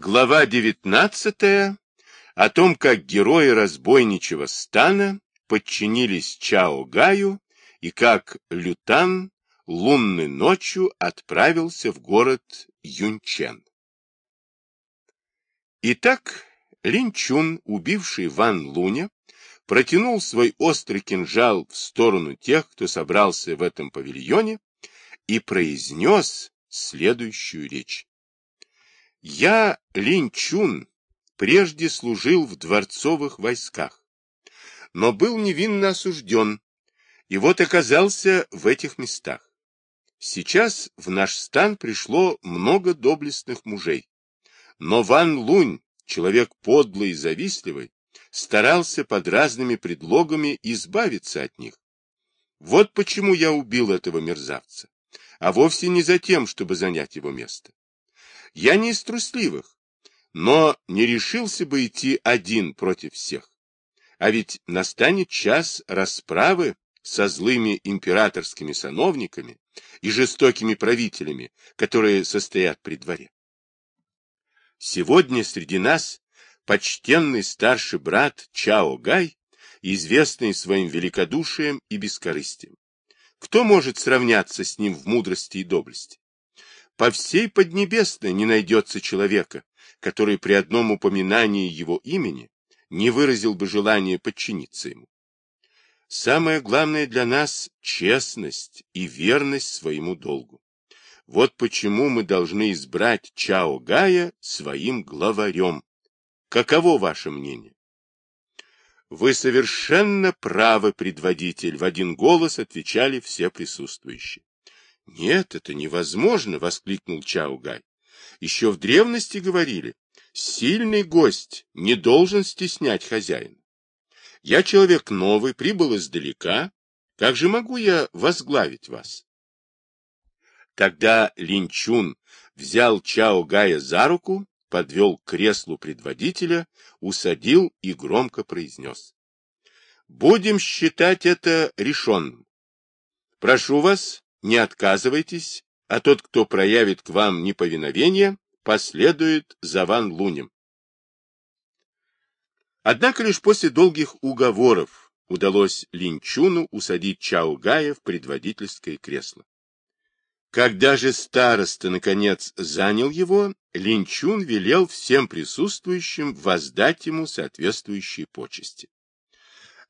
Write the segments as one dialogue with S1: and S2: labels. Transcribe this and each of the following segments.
S1: Глава 19 о том, как герои разбойничего стана подчинились Чао Гаю и как Лютан лунной ночью отправился в город Юнчен. Итак, Линчун, убивший Ван Луня, протянул свой острый кинжал в сторону тех, кто собрался в этом павильоне, и произнес следующую речь. Я, Линчун, прежде служил в дворцовых войсках, но был невинно осужден, и вот оказался в этих местах. Сейчас в наш стан пришло много доблестных мужей, но Ван Лунь, человек подлый и завистливый, старался под разными предлогами избавиться от них. Вот почему я убил этого мерзавца, а вовсе не за тем, чтобы занять его место. Я не из трусливых, но не решился бы идти один против всех. А ведь настанет час расправы со злыми императорскими сановниками и жестокими правителями, которые состоят при дворе. Сегодня среди нас почтенный старший брат Чао Гай, известный своим великодушием и бескорыстием. Кто может сравняться с ним в мудрости и доблести? По всей Поднебесной не найдется человека, который при одном упоминании его имени не выразил бы желание подчиниться ему. Самое главное для нас – честность и верность своему долгу. Вот почему мы должны избрать Чао Гая своим главарем. Каково ваше мнение? Вы совершенно правы, предводитель, в один голос отвечали все присутствующие. Нет, это невозможно, воскликнул Чаугай. Еще в древности говорили, сильный гость не должен стеснять хозяина. Я человек новый, прибыл издалека. Как же могу я возглавить вас? Тогда Линчун взял Чао Гая за руку, подвел к креслу предводителя, усадил и громко произнес. Будем считать это решенным. Прошу вас, не отказывайтесь, а тот, кто проявит к вам неповиновение, последует за Ван Лунем. Однако лишь после долгих уговоров удалось Линчуну усадить Чао Гая в предводительское кресло. Когда же староста, наконец, занял его, Линчун велел всем присутствующим воздать ему соответствующие почести.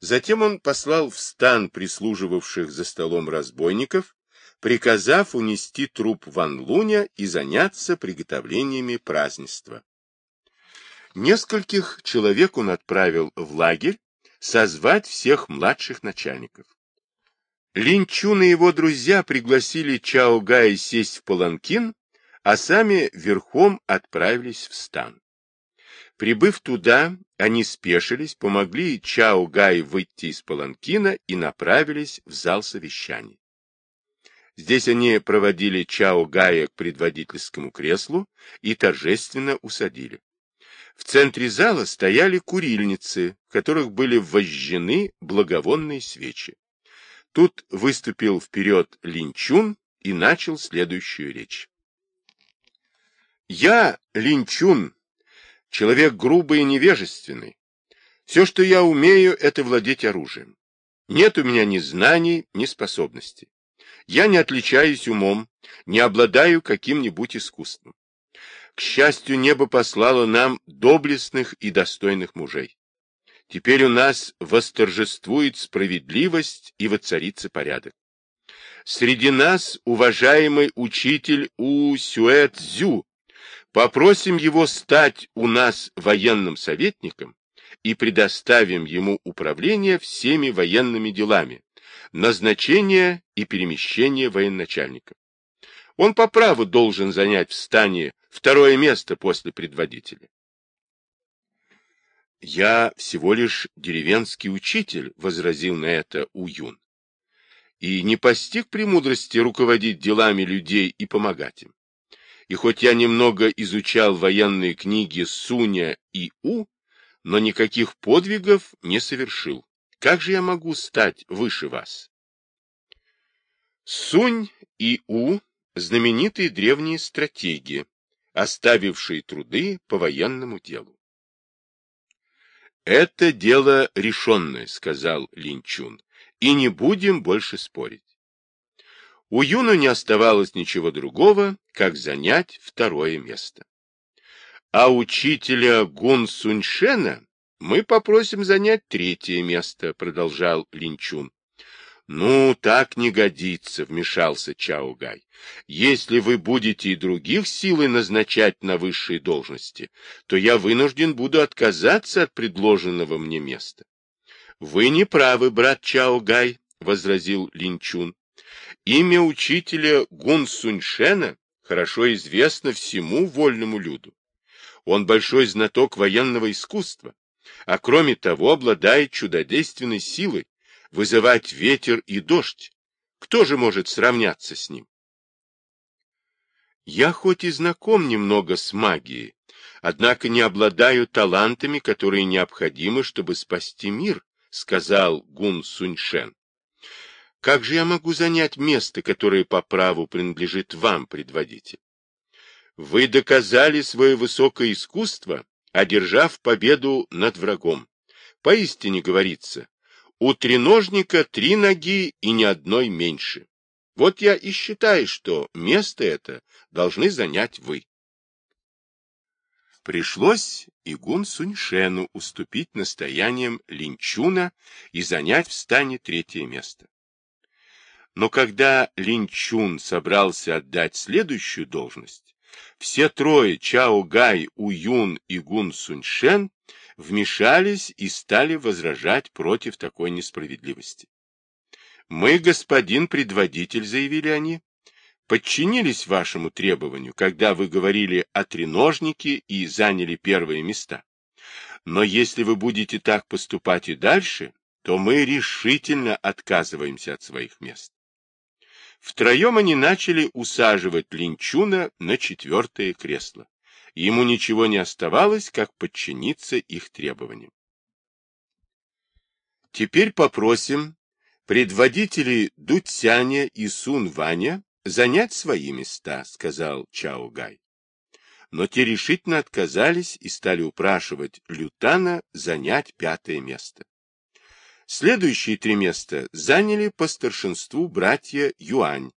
S1: Затем он послал в стан прислуживавших за столом разбойников приказав унести труп Ван Луня и заняться приготовлениями празднества. Нескольких человек он отправил в лагерь созвать всех младших начальников. Линчун и его друзья пригласили Чао Гая сесть в паланкин, а сами верхом отправились в стан. Прибыв туда, они спешились, помогли Чао Гай выйти из паланкина и направились в зал совещаний. Здесь они проводили Чао Гая к предводительскому креслу и торжественно усадили. В центре зала стояли курильницы, в которых были вожжены благовонные свечи. Тут выступил вперед Линчун и начал следующую речь. «Я, Линчун, человек грубый и невежественный. Все, что я умею, это владеть оружием. Нет у меня ни знаний, ни способностей. Я не отличаюсь умом, не обладаю каким-нибудь искусством. К счастью, небо послало нам доблестных и достойных мужей. Теперь у нас восторжествует справедливость и воцарится порядок. Среди нас уважаемый учитель У Сюэ Цзю. Попросим его стать у нас военным советником и предоставим ему управление всеми военными делами, назначение и перемещение военачальников. Он по праву должен занять в стане второе место после предводителя. «Я всего лишь деревенский учитель», — возразил на это Уюн, «и не постиг премудрости руководить делами людей и помогать им. И хоть я немного изучал военные книги Суня и У, но никаких подвигов не совершил. Как же я могу стать выше вас? Сунь и У – знаменитые древние стратеги, оставившие труды по военному делу. «Это дело решенное», — сказал Линчун, — «и не будем больше спорить». У Юну не оставалось ничего другого, как занять второе место. А учителя Гун Суньшена мы попросим занять третье место, продолжал Линчун. Ну, так не годится, вмешался Чао Гай. Если вы будете и других силы назначать на высшие должности, то я вынужден буду отказаться от предложенного мне места. Вы не правы, брат Чао Гай, возразил Линчун. Имя учителя Гун Суньшена хорошо известно всему вольному люду. Он большой знаток военного искусства, а кроме того обладает чудодейственной силой вызывать ветер и дождь. Кто же может сравняться с ним? Я хоть и знаком немного с магией, однако не обладаю талантами, которые необходимы, чтобы спасти мир, сказал Гун Суньшен. Как же я могу занять место, которое по праву принадлежит вам, предводитель? Вы доказали свое высокое искусство, одержав победу над врагом. Поистине говорится, у треножника три ноги и ни одной меньше. Вот я и считаю, что место это должны занять вы. Пришлось Игун Суньшену уступить настояниям Линчуна и занять в стане третье место. Но когда Линчун собрался отдать следующую должность, все трое Чао Гай, Уюн и Гун Суньшен вмешались и стали возражать против такой несправедливости. «Мы, господин предводитель», — заявили они, — «подчинились вашему требованию, когда вы говорили о треножнике и заняли первые места. Но если вы будете так поступать и дальше, то мы решительно отказываемся от своих мест. Втроем они начали усаживать Линчуна на четвертое кресло. Ему ничего не оставалось, как подчиниться их требованиям. Теперь попросим предводителей Дуцяня и Сун Ваня занять свои места, сказал Чао Гай. Но те решительно отказались и стали упрашивать Лютана занять пятое место. Следующие три места заняли по старшинству братья Юань.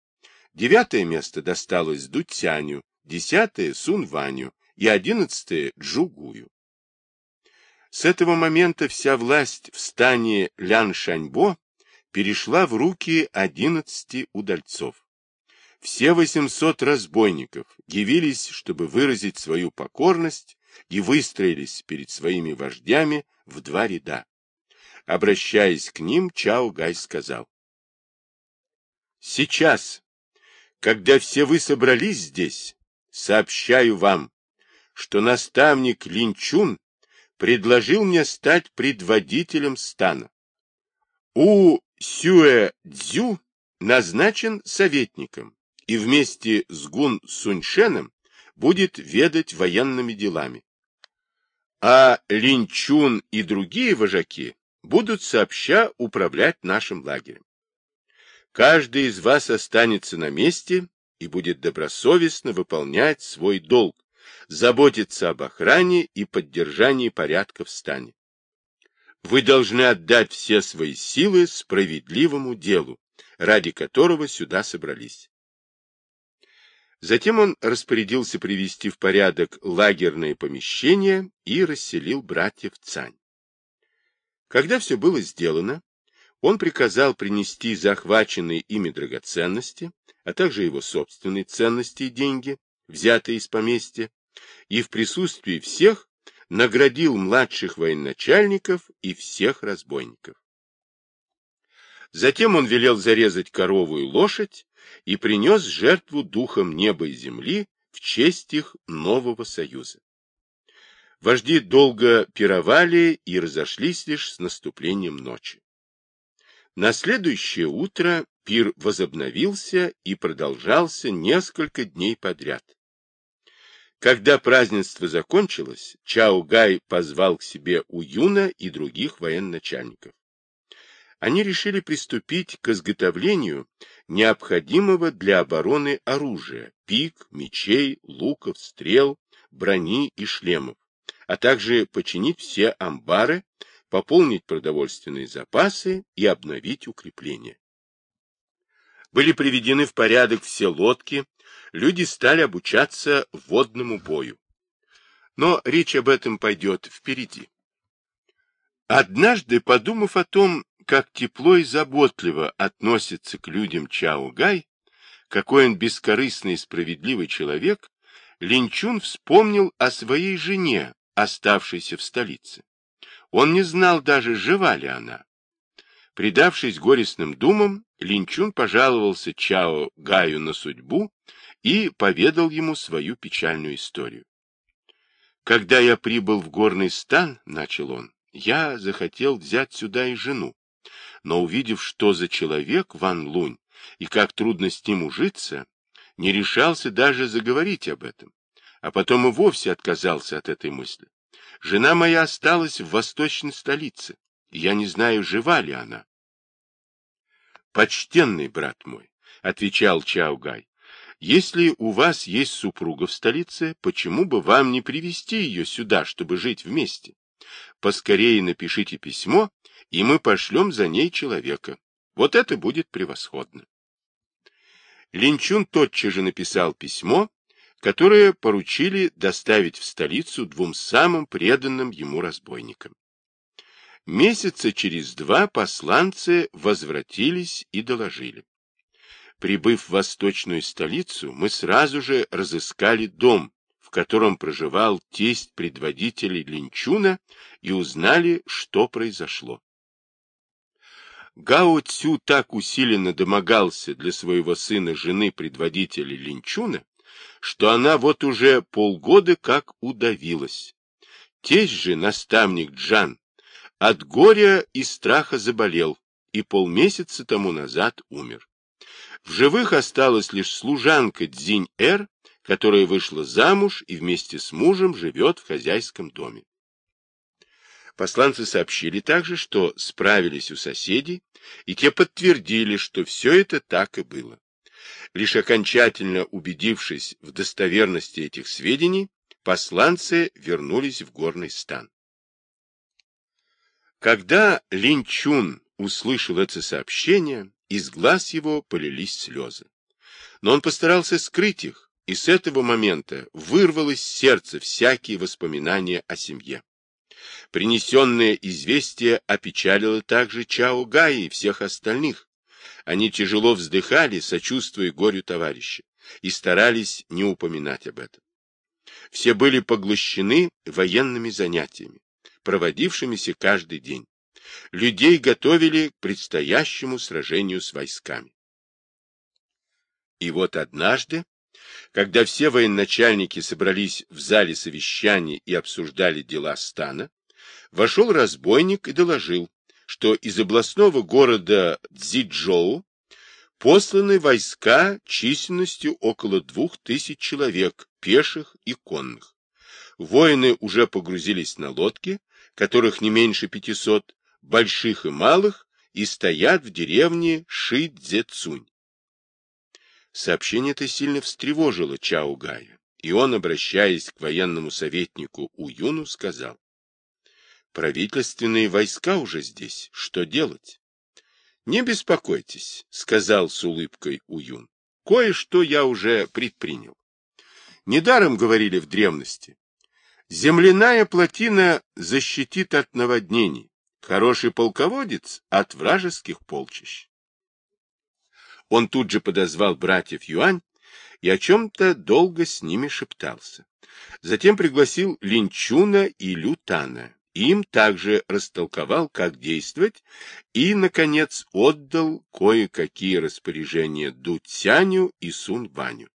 S1: Девятое место досталось Дуцяню, десятое — Сунваню и одиннадцатое — Джугую. С этого момента вся власть в стане Лян-Шаньбо перешла в руки одиннадцати удальцов. Все восемьсот разбойников явились, чтобы выразить свою покорность, и выстроились перед своими вождями в два ряда. Обращаясь к ним, Чао Гай сказал. Сейчас, когда все вы собрались здесь, сообщаю вам, что наставник Линчун предложил мне стать предводителем стана. У Сюэ Цзю назначен советником и вместе с Гун Суньшеном будет ведать военными делами. А Линчун и другие вожаки будут сообща управлять нашим лагерем. Каждый из вас останется на месте и будет добросовестно выполнять свой долг, заботиться об охране и поддержании порядка в стане. Вы должны отдать все свои силы справедливому делу, ради которого сюда собрались. Затем он распорядился привести в порядок лагерные помещения и расселил братьев Цань. Когда все было сделано, он приказал принести захваченные ими драгоценности, а также его собственные ценности и деньги, взятые из поместья, и в присутствии всех наградил младших военачальников и всех разбойников. Затем он велел зарезать корову и лошадь и принес жертву духам неба и земли в честь их нового союза. Вожди долго пировали и разошлись лишь с наступлением ночи. На следующее утро пир возобновился и продолжался несколько дней подряд. Когда празднество закончилось, Чао Гай позвал к себе Уюна и других военачальников. они решили приступить к изготовлению необходимого для обороны оружия – пик, мечей, луков, стрел, брони и шлемов, а также починить все амбары, пополнить продовольственные запасы и обновить укрепления. Были приведены в порядок все лодки, люди стали обучаться водному бою. Но речь об этом пойдет впереди. Однажды, подумав о том, как тепло и заботливо относится к людям Чао Гай, какой он бескорыстный и справедливый человек, Линчун вспомнил о своей жене, оставшейся в столице. Он не знал даже, жива ли она. Предавшись горестным думам, Линчун пожаловался Чао Гаю на судьбу и поведал ему свою печальную историю. «Когда я прибыл в горный стан, — начал он, — я захотел взять сюда и жену. Но увидев, что за человек Ван Лунь и как трудно с ним ужиться, не решался даже заговорить об этом, а потом и вовсе отказался от этой мысли. Жена моя осталась в восточной столице, я не знаю, жива ли она. «Почтенный брат мой», — отвечал Чаугай, — «если у вас есть супруга в столице, почему бы вам не привести ее сюда, чтобы жить вместе? Поскорее напишите письмо, и мы пошлем за ней человека. Вот это будет превосходно». Линчун тотчас же написал письмо, которое поручили доставить в столицу двум самым преданным ему разбойникам. Месяца через два посланцы возвратились и доложили. Прибыв в восточную столицу, мы сразу же разыскали дом, в котором проживал тесть предводителей Линчуна, и узнали, что произошло. Гао Цю так усиленно домогался для своего сына жены предводителя Линчуна, что она вот уже полгода как удавилась. Тесть же, наставник Джан, от горя и страха заболел и полмесяца тому назад умер. В живых осталась лишь служанка Дзинь-Эр, которая вышла замуж и вместе с мужем живет в хозяйском доме. Посланцы сообщили также, что справились у соседей, и те подтвердили, что все это так и было. Лишь окончательно убедившись в достоверности этих сведений, посланцы вернулись в горный стан. Когда Линчун услышал это сообщение, из глаз его полились слезы. Но он постарался скрыть их, и с этого момента вырвал из сердца всякие воспоминания о семье. Принесенное известие опечалило также Чао Гая и всех остальных. Они тяжело вздыхали, сочувствуя горю товарища, и старались не упоминать об этом. Все были поглощены военными занятиями проводившимися каждый день. Людей готовили к предстоящему сражению с войсками. И вот однажды, когда все военачальники собрались в зале совещаний и обсуждали дела стана, вошел разбойник и доложил, что из областного города Цзичжоу посланы войска численностью около двух тысяч человек, пеших и конных. Воины уже погрузились на лодки которых не меньше пятисот, больших и малых, и стоят в деревне Ши-Дзецунь. Сообщение это сильно встревожило Чао Гая, и он, обращаясь к военному советнику Уюну, сказал, «Правительственные войска уже здесь, что делать?» «Не беспокойтесь», — сказал с улыбкой Уюн, «кое-что я уже предпринял. Недаром говорили в древности, Земляная плотина защитит от наводнений, хороший полководец от вражеских полчищ. Он тут же подозвал братьев Юань и о чем-то долго с ними шептался. Затем пригласил Линчуна и Лютана, им также растолковал, как действовать, и, наконец, отдал кое-какие распоряжения Ду Цяню и Сун Ваню.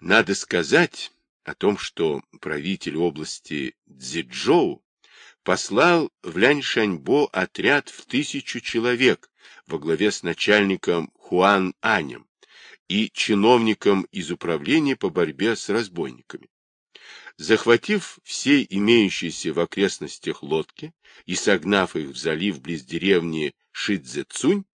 S1: Надо сказать, о том, что правитель области Цзичжоу послал в Ляньшаньбо отряд в тысячу человек во главе с начальником Хуан Анем и чиновником из управления по борьбе с разбойниками. Захватив все имеющиеся в окрестностях лодки и согнав их в залив близ деревни Шидзецунь,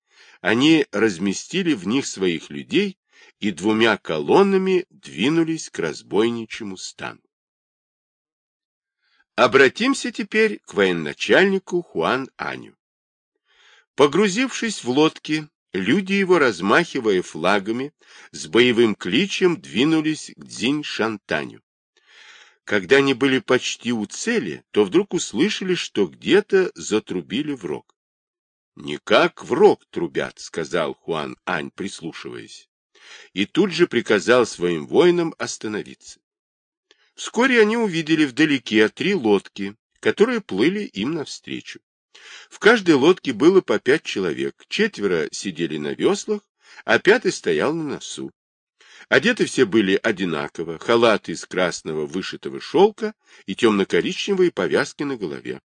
S1: они разместили в них своих людей и двумя колоннами двинулись к разбойничьему стану. Обратимся теперь к военачальнику Хуан Аню. Погрузившись в лодки, люди его, размахивая флагами, с боевым кличем двинулись к Дзинь-Шантаню. Когда они были почти у цели, то вдруг услышали, что где-то затрубили в рог. — Не в рог трубят, — сказал Хуан Ань, прислушиваясь. И тут же приказал своим воинам остановиться. Вскоре они увидели вдалеке три лодки, которые плыли им навстречу. В каждой лодке было по пять человек, четверо сидели на веслах, а пятый стоял на носу. Одеты все были одинаково, халаты из красного вышитого шелка и темно-коричневые повязки на голове.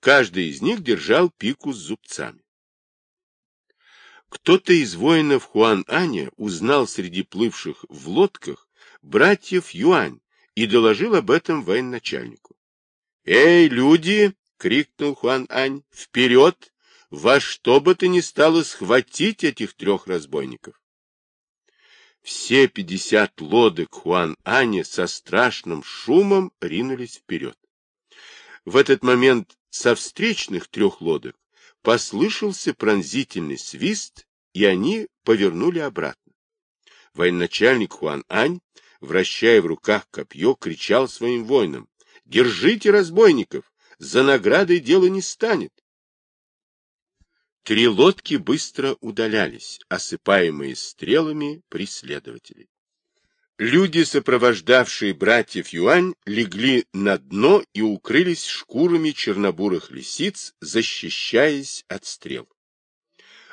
S1: Каждый из них держал пику с зубцами. Кто-то из воинов Хуан-Аня узнал среди плывших в лодках братьев Юань, и доложил об этом военачальнику. «Эй, люди!» — крикнул Хуан Ань. «Вперед! Во что бы то ни стало схватить этих трех разбойников!» Все пятьдесят лодок Хуан Аня со страшным шумом ринулись вперед. В этот момент со встречных трех лодок послышался пронзительный свист, и они повернули обратно. Военачальник Хуан Ань вращая в руках копье, кричал своим воинам, «Держите разбойников! За наградой дело не станет!» Три лодки быстро удалялись, осыпаемые стрелами преследователей. Люди, сопровождавшие братьев Юань, легли на дно и укрылись шкурами чернобурых лисиц, защищаясь от стрел.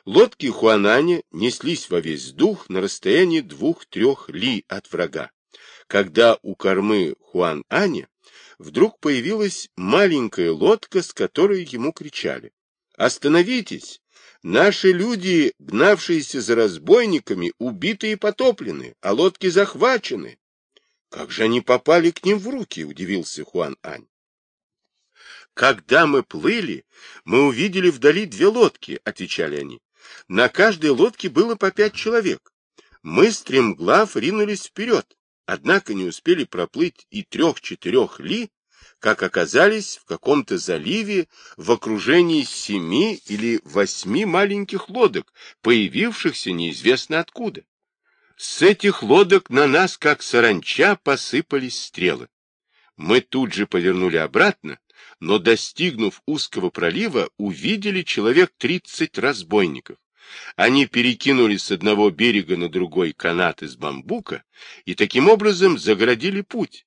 S1: Лодки Хуананя неслись во весь дух на расстоянии двух-трех ли от врага, когда у кормы Хуан-Аня вдруг появилась маленькая лодка, с которой ему кричали. «Остановитесь! Наши люди, гнавшиеся за разбойниками, убиты и потоплены, а лодки захвачены!» «Как же они попали к ним в руки?» — удивился Хуан-Ань. «Когда мы плыли, мы увидели вдали две лодки», — отвечали они. На каждой лодке было по пять человек. Мы, стремглав, ринулись вперед, однако не успели проплыть и трех-четырех ли, как оказались в каком-то заливе в окружении семи или восьми маленьких лодок, появившихся неизвестно откуда. С этих лодок на нас, как саранча, посыпались стрелы. Мы тут же повернули обратно, но, достигнув узкого пролива, увидели человек тридцать разбойников. Они перекинули с одного берега на другой канат из бамбука и таким образом загородили путь.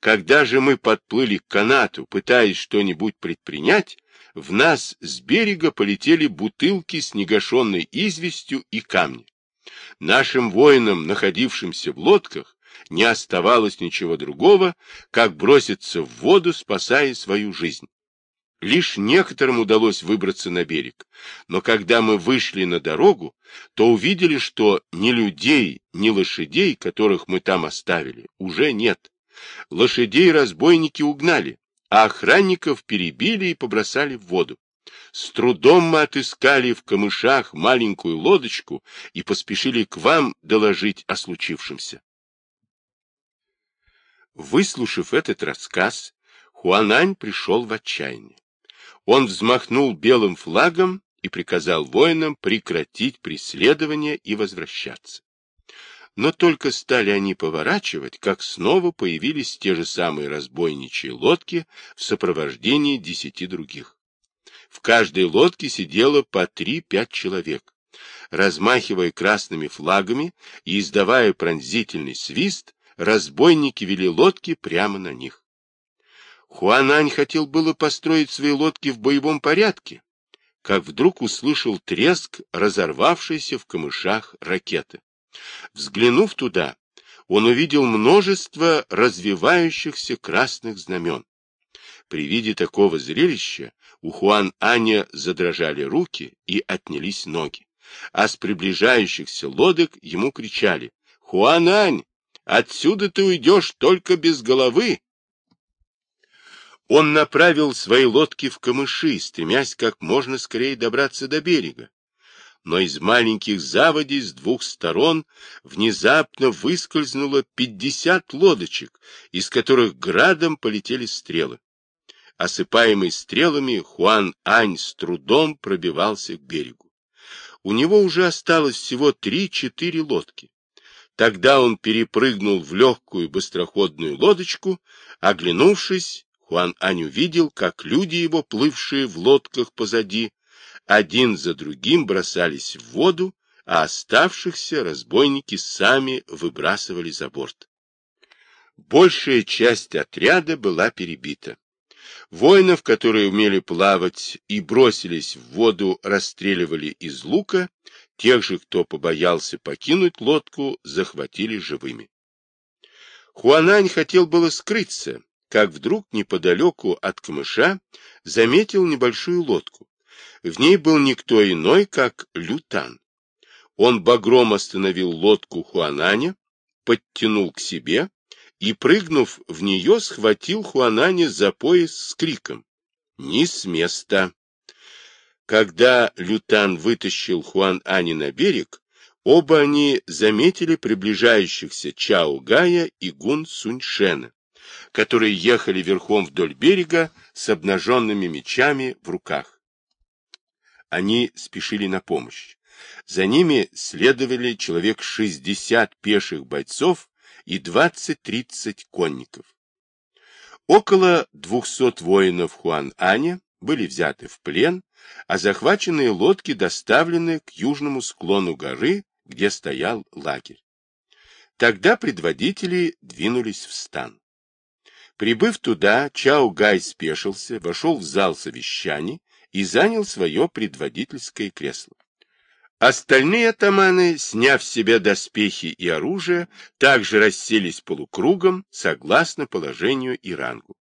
S1: Когда же мы подплыли к канату, пытаясь что-нибудь предпринять, в нас с берега полетели бутылки с негашенной известью и камни. Нашим воинам, находившимся в лодках, не оставалось ничего другого, как броситься в воду, спасая свою жизнь. Лишь некоторым удалось выбраться на берег, но когда мы вышли на дорогу, то увидели, что ни людей, ни лошадей, которых мы там оставили, уже нет. Лошадей разбойники угнали, а охранников перебили и побросали в воду. С трудом мы отыскали в камышах маленькую лодочку и поспешили к вам доложить о случившемся. Выслушав этот рассказ, Хуанань пришел в отчаяние. Он взмахнул белым флагом и приказал воинам прекратить преследование и возвращаться. Но только стали они поворачивать, как снова появились те же самые разбойничьи лодки в сопровождении десяти других. В каждой лодке сидело по три-пять человек. Размахивая красными флагами и издавая пронзительный свист, разбойники вели лодки прямо на них. Хуанань хотел было построить свои лодки в боевом порядке, как вдруг услышал треск разорвавшейся в камышах ракеты. Взглянув туда, он увидел множество развивающихся красных знамен. При виде такого зрелища у Хуан-Аня задрожали руки и отнялись ноги, а с приближающихся лодок ему кричали «Хуан-Ань, отсюда ты уйдешь только без головы, Он направил свои лодки в камыши, стремясь как можно скорее добраться до берега. Но из маленьких заводей с двух сторон внезапно выскользнуло пятьдесят лодочек, из которых градом полетели стрелы. Осыпаемый стрелами, Хуан Ань с трудом пробивался к берегу. У него уже осталось всего три-четыре лодки. Тогда он перепрыгнул в легкую быстроходную лодочку, оглянувшись, Хуан Ань увидел, как люди его, плывшие в лодках позади, один за другим бросались в воду, а оставшихся разбойники сами выбрасывали за борт. Большая часть отряда была перебита. Воинов, которые умели плавать и бросились в воду, расстреливали из лука, тех же, кто побоялся покинуть лодку, захватили живыми. Хуанань хотел было скрыться, как вдруг неподалеку от камыша заметил небольшую лодку. В ней был никто иной, как Лютан. Он багром остановил лодку Хуананя, подтянул к себе и, прыгнув в нее, схватил Хуананя за пояс с криком «Не с места!». Когда Лютан вытащил Хуан Ани на берег, оба они заметили приближающихся Чао Гая и Гун Суньшена, которые ехали верхом вдоль берега с обнаженными мечами в руках. Они спешили на помощь. За ними следовали человек 60 пеших бойцов и 20-30 конников. Около 200 воинов Хуан-Аня были взяты в плен, а захваченные лодки доставлены к южному склону горы, где стоял лагерь. Тогда предводители двинулись в стан. Прибыв туда, Чао Гай спешился, вошел в зал совещаний и занял свое предводительское кресло. Остальные атаманы, сняв с себя доспехи и оружие, также расселись полукругом, согласно положению и рангу.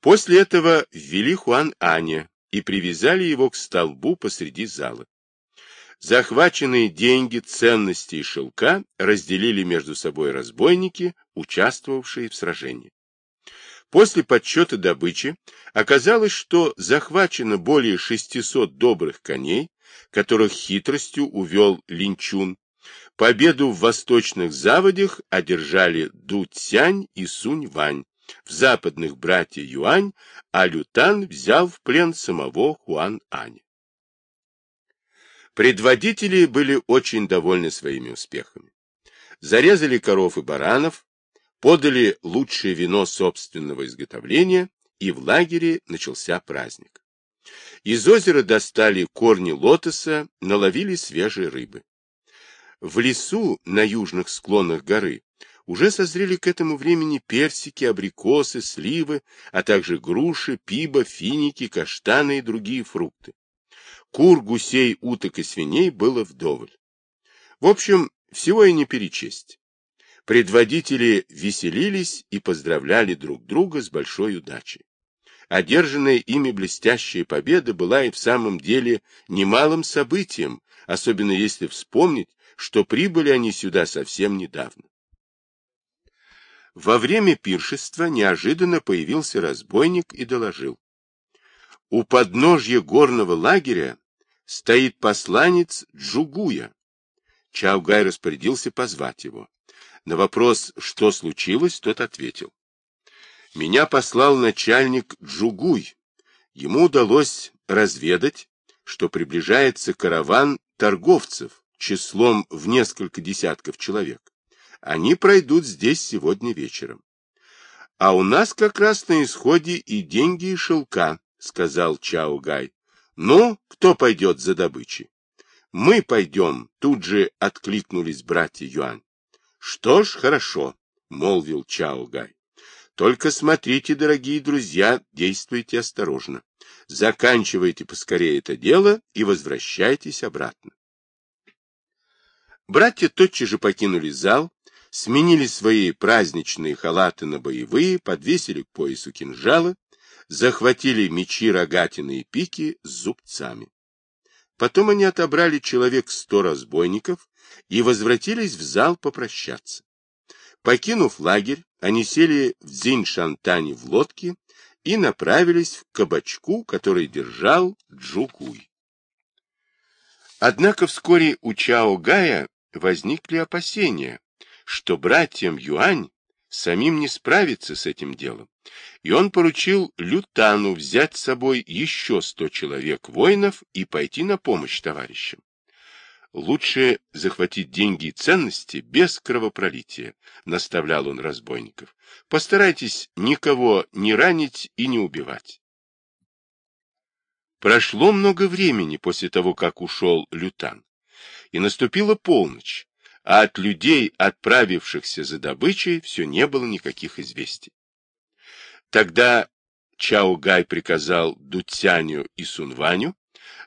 S1: После этого ввели Хуан Аня и привязали его к столбу посреди зала. Захваченные деньги, ценности и шелка разделили между собой разбойники, участвовавшие в сражении. После подсчета добычи оказалось, что захвачено более 600 добрых коней, которых хитростью увел Линчун. Победу в восточных заводях одержали Ду Цянь и Сунь Вань, в западных братья Юань, а Лютан взял в плен самого Хуан Аня. Предводители были очень довольны своими успехами. Зарезали коров и баранов, подали лучшее вино собственного изготовления, и в лагере начался праздник. Из озера достали корни лотоса, наловили свежей рыбы. В лесу на южных склонах горы уже созрели к этому времени персики, абрикосы, сливы, а также груши, пиба, финики, каштаны и другие фрукты. Кур, гусей, уток и свиней было вдоволь. В общем, всего и не перечесть. Предводители веселились и поздравляли друг друга с большой удачей. Одержанная ими блестящая победа была и в самом деле немалым событием, особенно если вспомнить, что прибыли они сюда совсем недавно. Во время пиршества неожиданно появился разбойник и доложил. У подножья горного лагеря стоит посланец Джугуя. Чаугай распорядился позвать его. На вопрос, что случилось, тот ответил. Меня послал начальник Джугуй. Ему удалось разведать, что приближается караван торговцев числом в несколько десятков человек. Они пройдут здесь сегодня вечером. А у нас как раз на исходе и деньги, и шелка, сказал Чао Гай. Ну, кто пойдет за добычей? Мы пойдем, тут же откликнулись братья Юань. Что ж, хорошо, молвил Чао Гай. Только смотрите, дорогие друзья, действуйте осторожно. Заканчивайте поскорее это дело и возвращайтесь обратно. Братья тотчас же покинули зал, сменили свои праздничные халаты на боевые, подвесили к поясу кинжалы, захватили мечи, рогатины и пики с зубцами. Потом они отобрали человек сто разбойников и возвратились в зал попрощаться. Покинув лагерь, они сели в Дзинь-Шантане в лодке и направились к кабачку, который держал Джукуй. Однако вскоре у Чао Гая возникли опасения, что братьям Юань самим не справиться с этим делом, и он поручил Лютану взять с собой еще сто человек воинов и пойти на помощь товарищам. Лучше захватить деньги и ценности без кровопролития, наставлял он разбойников. Постарайтесь никого не ранить и не убивать. Прошло много времени после того, как ушел Лютан, и наступила полночь, а от людей, отправившихся за добычей, все не было никаких известий. Тогда Чао Гай приказал Дуцяню и Сунваню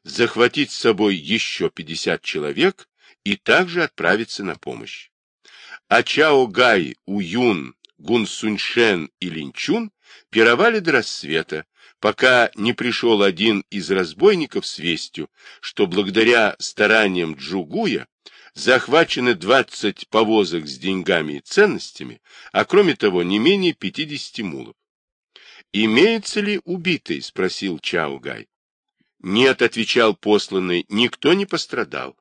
S1: захватить с собой еще 50 человек и также отправиться на помощь. А Чао Гай, Уюн, Гун Суньшен и Линчун пировали до рассвета, пока не пришел один из разбойников с вестью, что благодаря стараниям Джугуя захвачены 20 повозок с деньгами и ценностями, а кроме того не менее 50 мулов. «Имеется ли убитый?» — спросил Чао Гай. Нет, отвечал посланный, никто не пострадал.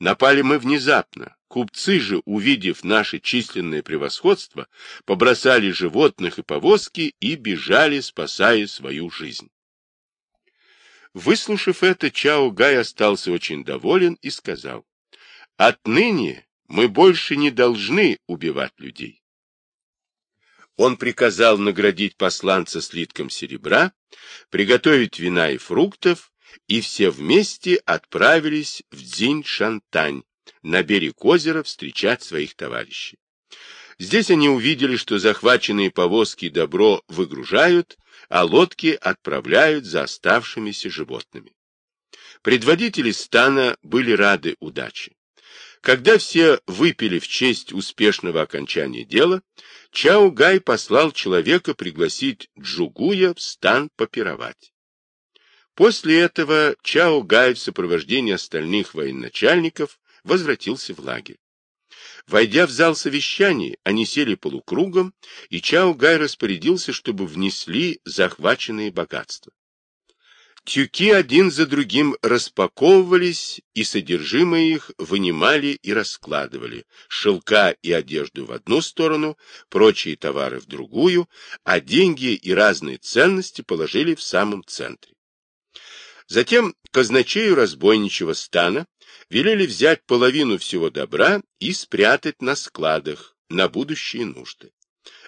S1: Напали мы внезапно. Купцы же, увидев наше численное превосходство, побросали животных и повозки и бежали, спасая свою жизнь. Выслушав это, Чао Гай остался очень доволен и сказал, «Отныне мы больше не должны убивать людей». Он приказал наградить посланца слитком серебра, приготовить вина и фруктов и все вместе отправились в Дзинь-Шантань, на берег озера встречать своих товарищей. Здесь они увидели, что захваченные повозки добро выгружают, а лодки отправляют за оставшимися животными. Предводители стана были рады удаче. Когда все выпили в честь успешного окончания дела, Чао Гай послал человека пригласить Джугуя в стан попировать. После этого Чао Гай в сопровождении остальных военачальников возвратился в лагерь. Войдя в зал совещаний, они сели полукругом, и Чао Гай распорядился, чтобы внесли захваченные богатства. Тюки один за другим распаковывались, и содержимое их вынимали и раскладывали, шелка и одежду в одну сторону, прочие товары в другую, а деньги и разные ценности положили в самом центре. Затем казначею разбойничего стана велели взять половину всего добра и спрятать на складах на будущие нужды.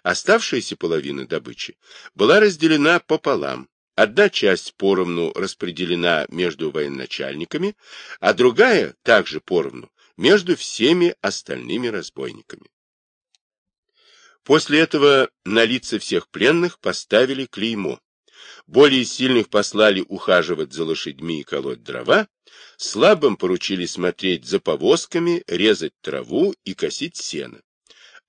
S1: Оставшаяся половина добычи была разделена пополам. Одна часть поровну распределена между военачальниками, а другая, также поровну, между всеми остальными разбойниками. После этого на лица всех пленных поставили клеймо, более сильных послали ухаживать за лошадьми и колоть дрова, слабым поручили смотреть за повозками, резать траву и косить сено.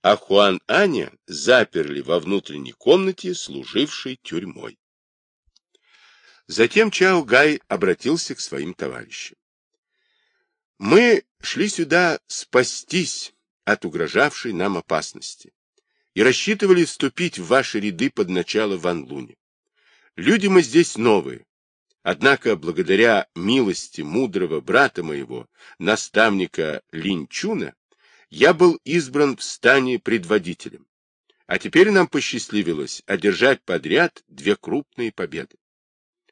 S1: А Хуан Аня заперли во внутренней комнате, служившей тюрьмой. Затем Чао Гай обратился к своим товарищам. Мы шли сюда спастись от угрожавшей нам опасности и рассчитывали вступить в ваши ряды под начало Ван Луни. Люди мы здесь новые. Однако, благодаря милости мудрого брата моего, наставника Линчуна, я был избран в стане предводителем. А теперь нам посчастливилось одержать подряд две крупные победы.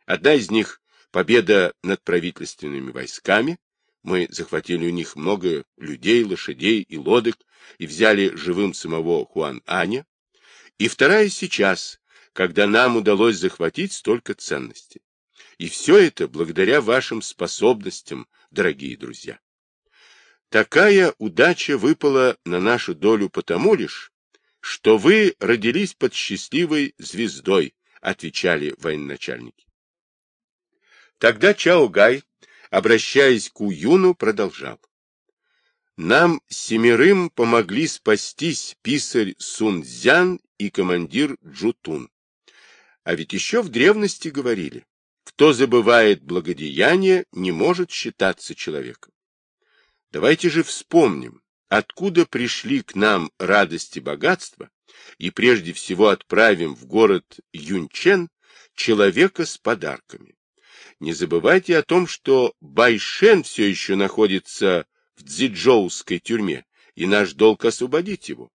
S1: Одна из них — победа над правительственными войсками. Мы захватили у них много людей, лошадей и лодок и взяли живым самого Хуан-Аня. И вторая сейчас когда нам удалось захватить столько ценностей. И все это благодаря вашим способностям, дорогие друзья. Такая удача выпала на нашу долю потому лишь, что вы родились под счастливой звездой, отвечали военачальники. Тогда Чао Гай, обращаясь к Уюну, продолжал. Нам семерым помогли спастись писарь Сунцзян и командир Джутун. А ведь еще в древности говорили, кто забывает благодеяние, не может считаться человеком. Давайте же вспомним, откуда пришли к нам радости богатства, и прежде всего отправим в город Юнчен человека с подарками. Не забывайте о том, что Байшен все еще находится в Цзиджоуской тюрьме, и наш долг освободить его.